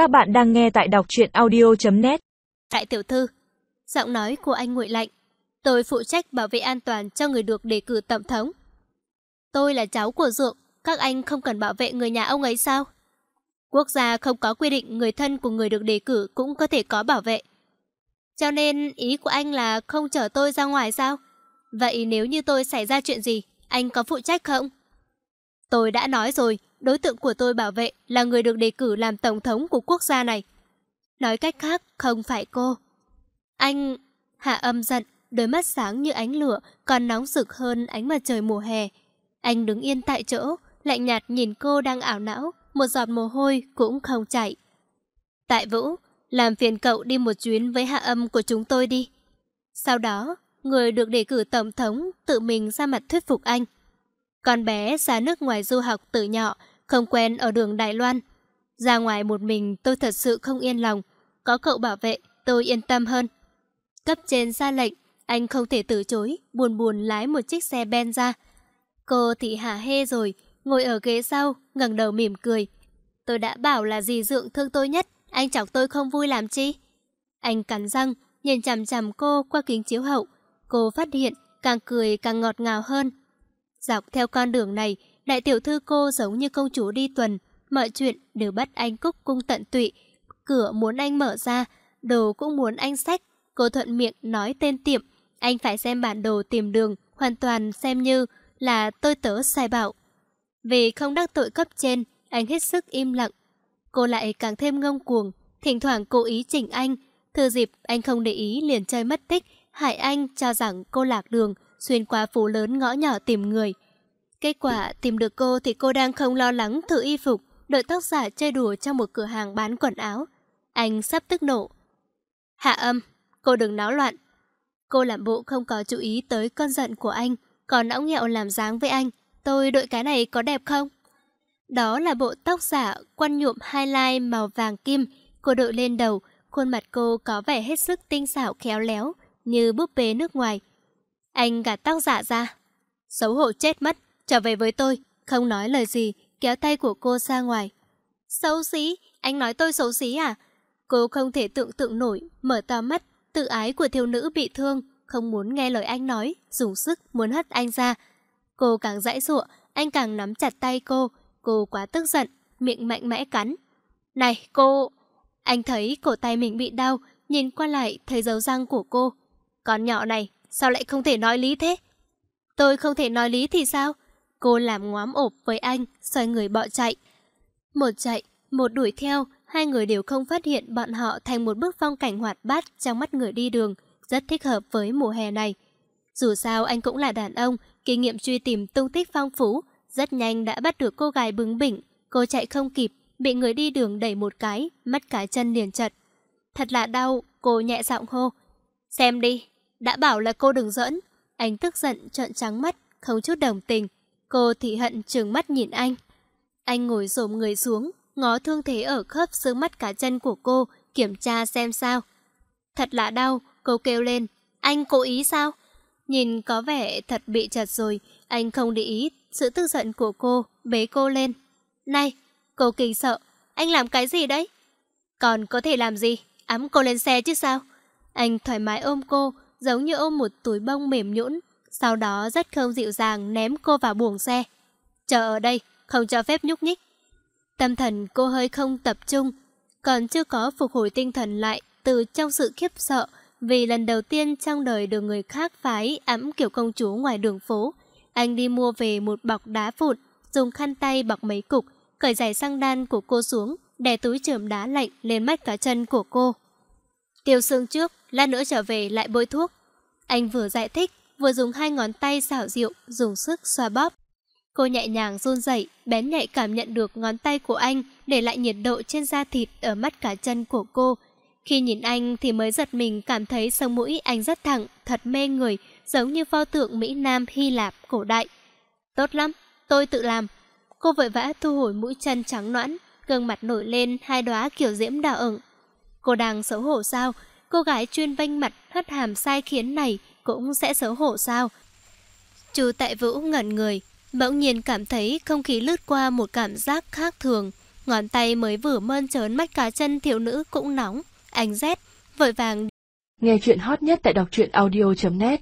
Các bạn đang nghe tại đọc truyện audio.net Đại tiểu thư, giọng nói của anh nguội lạnh. Tôi phụ trách bảo vệ an toàn cho người được đề cử tổng thống. Tôi là cháu của Dượng, các anh không cần bảo vệ người nhà ông ấy sao? Quốc gia không có quy định người thân của người được đề cử cũng có thể có bảo vệ. Cho nên ý của anh là không chở tôi ra ngoài sao? Vậy nếu như tôi xảy ra chuyện gì, anh có phụ trách không? Tôi đã nói rồi, đối tượng của tôi bảo vệ là người được đề cử làm tổng thống của quốc gia này. Nói cách khác, không phải cô. Anh... Hạ âm giận, đôi mắt sáng như ánh lửa, còn nóng rực hơn ánh mặt trời mùa hè. Anh đứng yên tại chỗ, lạnh nhạt nhìn cô đang ảo não, một giọt mồ hôi cũng không chảy. Tại Vũ, làm phiền cậu đi một chuyến với hạ âm của chúng tôi đi. Sau đó, người được đề cử tổng thống tự mình ra mặt thuyết phục anh. Con bé ra nước ngoài du học từ nhỏ, không quen ở đường Đài Loan. Ra ngoài một mình tôi thật sự không yên lòng. Có cậu bảo vệ, tôi yên tâm hơn. Cấp trên ra lệnh, anh không thể từ chối, buồn buồn lái một chiếc xe ben ra. Cô thì hả hê rồi, ngồi ở ghế sau, ngẩng đầu mỉm cười. Tôi đã bảo là gì dượng thương tôi nhất, anh chọc tôi không vui làm chi? Anh cắn răng, nhìn chằm chằm cô qua kính chiếu hậu. Cô phát hiện, càng cười càng ngọt ngào hơn. Dọc theo con đường này, đại tiểu thư cô giống như công chúa đi tuần, mọi chuyện đều bắt anh cúc cung tận tụy. Cửa muốn anh mở ra, đồ cũng muốn anh xách. Cô thuận miệng nói tên tiệm, anh phải xem bản đồ tìm đường, hoàn toàn xem như là tôi tớ sai bảo. Vì không đắc tội cấp trên, anh hết sức im lặng. Cô lại càng thêm ngông cuồng, thỉnh thoảng cố ý chỉnh anh. Thừa dịp anh không để ý liền chơi mất tích, hại anh cho rằng cô lạc đường, xuyên qua phố lớn ngõ nhỏ tìm người. Kết quả tìm được cô thì cô đang không lo lắng thử y phục, đội tóc giả chơi đùa trong một cửa hàng bán quần áo. Anh sắp tức nổ. Hạ âm, cô đừng náo loạn. Cô làm bộ không có chú ý tới con giận của anh, còn ống nghẹo làm dáng với anh. Tôi đội cái này có đẹp không? Đó là bộ tóc giả quăn nhuộm highlight màu vàng kim, cô đội lên đầu, khuôn mặt cô có vẻ hết sức tinh xảo khéo léo, như búp bê nước ngoài. Anh gạt tóc giả ra. Xấu hổ chết mất, trở về với tôi, không nói lời gì, kéo tay của cô ra ngoài. Xấu xí, anh nói tôi xấu xí à? Cô không thể tưởng tượng nổi, mở to mắt, tự ái của thiếu nữ bị thương, không muốn nghe lời anh nói, dùng sức muốn hất anh ra. Cô càng dãy dụa, anh càng nắm chặt tay cô, cô quá tức giận, miệng mạnh mẽ cắn. Này, cô... Anh thấy cổ tay mình bị đau, nhìn qua lại thấy dấu răng của cô. Con nhỏ này, sao lại không thể nói lý thế? Tôi không thể nói lý thì sao? Cô làm ngoám ộp với anh, xoay người bỏ chạy. Một chạy, một đuổi theo, hai người đều không phát hiện bọn họ thành một bức phong cảnh hoạt bát trong mắt người đi đường, rất thích hợp với mùa hè này. Dù sao anh cũng là đàn ông, kinh nghiệm truy tìm tung tích phong phú, rất nhanh đã bắt được cô gái bướng bỉnh. Cô chạy không kịp, bị người đi đường đẩy một cái, mất cả chân liền chật. Thật là đau, cô nhẹ giọng hô. Xem đi, đã bảo là cô đừng giỡn. Anh tức giận trợn trắng mắt, không chút đồng tình. Cô thị hận trừng mắt nhìn anh. Anh ngồi xổm người xuống, ngó thương thế ở khớp xương mắt cả chân của cô, kiểm tra xem sao. Thật là đau, cô kêu lên. Anh cố ý sao? Nhìn có vẻ thật bị chật rồi, anh không để ý sự tức giận của cô, bế cô lên. Này, cô kinh sợ, anh làm cái gì đấy? Còn có thể làm gì? Ấm cô lên xe chứ sao? Anh thoải mái ôm cô, giống như ôm một túi bông mềm nhũn, sau đó rất không dịu dàng ném cô vào buồng xe. Chờ ở đây, không cho phép nhúc nhích. Tâm thần cô hơi không tập trung, còn chưa có phục hồi tinh thần lại từ trong sự khiếp sợ vì lần đầu tiên trong đời được người khác phái ấm kiểu công chúa ngoài đường phố. Anh đi mua về một bọc đá vụn, dùng khăn tay bọc mấy cục, cởi giày xăng đan của cô xuống, đè túi trườm đá lạnh lên mắt cả chân của cô. Tiêu xương trước, lát nữa trở về lại bôi thuốc. Anh vừa giải thích, vừa dùng hai ngón tay xảo diệu, dùng sức xoa bóp. Cô nhẹ nhàng run rẩy, bén nhạy cảm nhận được ngón tay của anh để lại nhiệt độ trên da thịt ở mắt cả chân của cô. Khi nhìn anh thì mới giật mình cảm thấy sống mũi anh rất thẳng, thật mê người, giống như pho tượng Mỹ Nam Hy Lạp cổ đại. Tốt lắm, tôi tự làm. Cô vội vã thu hồi mũi chân trắng nõn, gương mặt nổi lên hai đóa kiểu diễm đỏ ửng. Cô đang xấu hổ sao? Cô gái chuyên vanh mặt hất hàm sai khiến này cũng sẽ xấu hổ sao? Chú Tại Vũ ngẩn người, bỗng nhiên cảm thấy không khí lướt qua một cảm giác khác thường. Ngón tay mới vừa mơn trớn mắt cá chân thiếu nữ cũng nóng. Anh rét, vội vàng. Nghe chuyện hot nhất tại đọc truyện audio.net